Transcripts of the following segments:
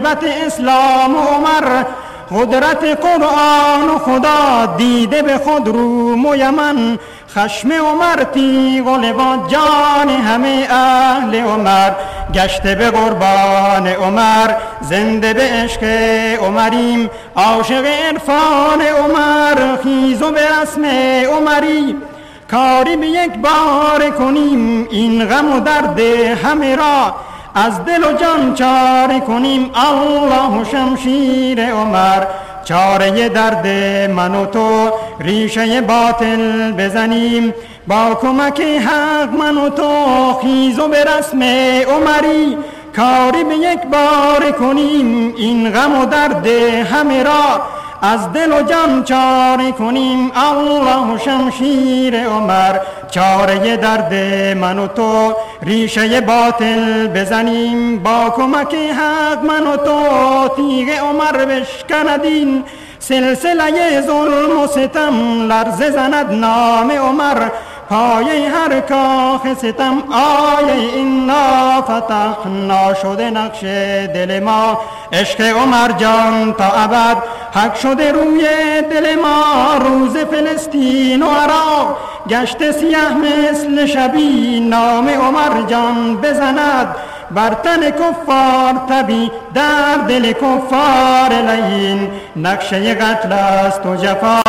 حیبت اسلام و عمر قدرت قرآن و خدا دیده به خود روم و یمن. خشم عمر تیغ و جان همه اهل عمر. گشته به قربان عمر زنده به عشق عمریم. عاشق عرفان عمر خیز و به رسم عمری. کاری به یک بار کنیم این غم و درد همه را. از دل و جان چاره کنیم الله و شمشیر عمر. چاره درد من و تو ریشه باطل بزنیم. با کمک حق من و تو خیز و به رسم عمری. کاری به یک بار کنیم این غم و درد همه را. از دل و جان چاره کنیم الله و شمشیر عمر. چاره درد من و تو ریشه باطل بزنیم با کمک حق من و تو تیغ عمر بشکندین سلسله ظلم و ستم لرزه زند نام عمر. پای هر کاخ ستم آیه اینا فتحنا شده نقش دل ما عشق عمر جان تا ابد حق شده روی دل ما روز فلسطین و عراق گشت سیاه مثل شبی نام عمر جان بزند بر تن کفار تبی در دل کفار لین نقشه قتل است و جفا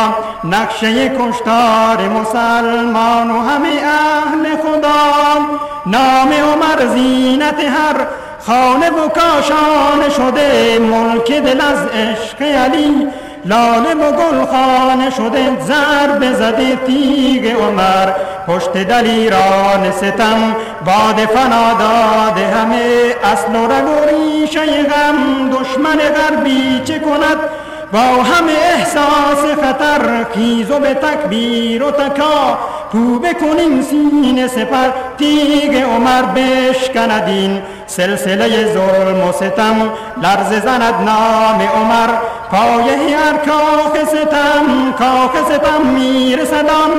نقشه کشتار مسلمان و همه اهل خدا. نام عمر زینت هر خانه و کاشان شده ملک دل از عشق علی. لاله و گل خانه شده ضرب زده تیگ عمر. پشت دلیران ستم باد فنا داده همه اصل و رگ و ریشه غم. دشمن غربی چه کند؟ با همه احساس خطر خیز و به تکبیر و تکا. تو بکنیم سینه سپر تیگ عمر بشکندین سلسله ظلم و ستم لرز زند نام عمر. پایه هر کاخ ستم کاخ ستم میرسدان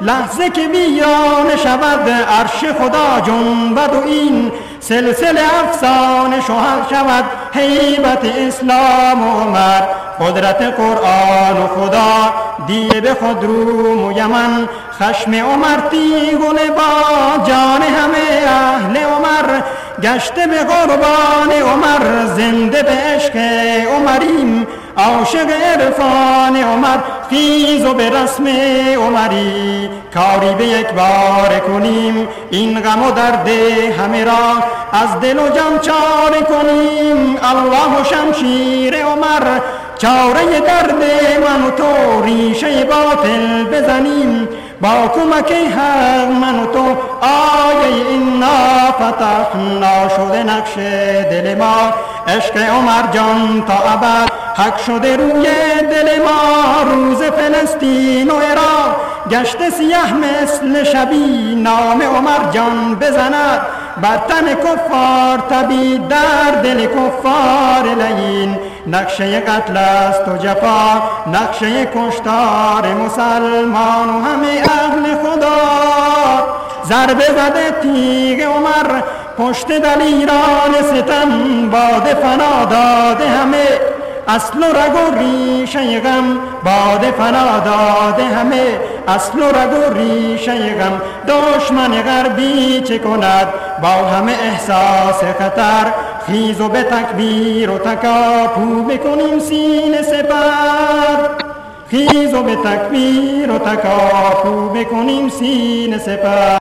لحظه که بیان شود عرش خدا جنبد و این سلسله افسانه شوهر شود حیبت اسلام و عمر. قدرت قرآن و خدا دیه به خود روم و یمن. خشم عمر تیگونه با جان همه اهل عمر. گشته به قربان عمر زنده به عشق عمریم. عاشق عرفان عمر خیز و به رسم عمری. کاری به یک بار کنیم این غم و درد همه را از دل و جان چاره کنیم. الله و شمشیر عمر چاره درد من و تو ریشه باطل بزنیم. با کمک حق من و تو آیه اینا فتحنا شده نقش دل ما. عشق عمر جان تا ابد حق شده روی دل ما. روز فلسطین و عراق گشت سیاه مثل شبی. نام عمر جان بزند بر تن کفار. تبی در دل کفار لین نقشه قتل است و جفا نقشه کشتار مسلمان و همه اهل خدا. ضربه زده تیغ عمر پشت دلیران ستم باد فنا داده همه. اصل و رگ و ریشه غم باد فنا داده همه. اصل و رگ و ریشه غم دشمن غربی چه کند؟ با همه احساس خطر خیز و به تکبیر و تکاپو بکنیم سین سپر خیز و به تکبیر و تکاپو بکنیم سین سپر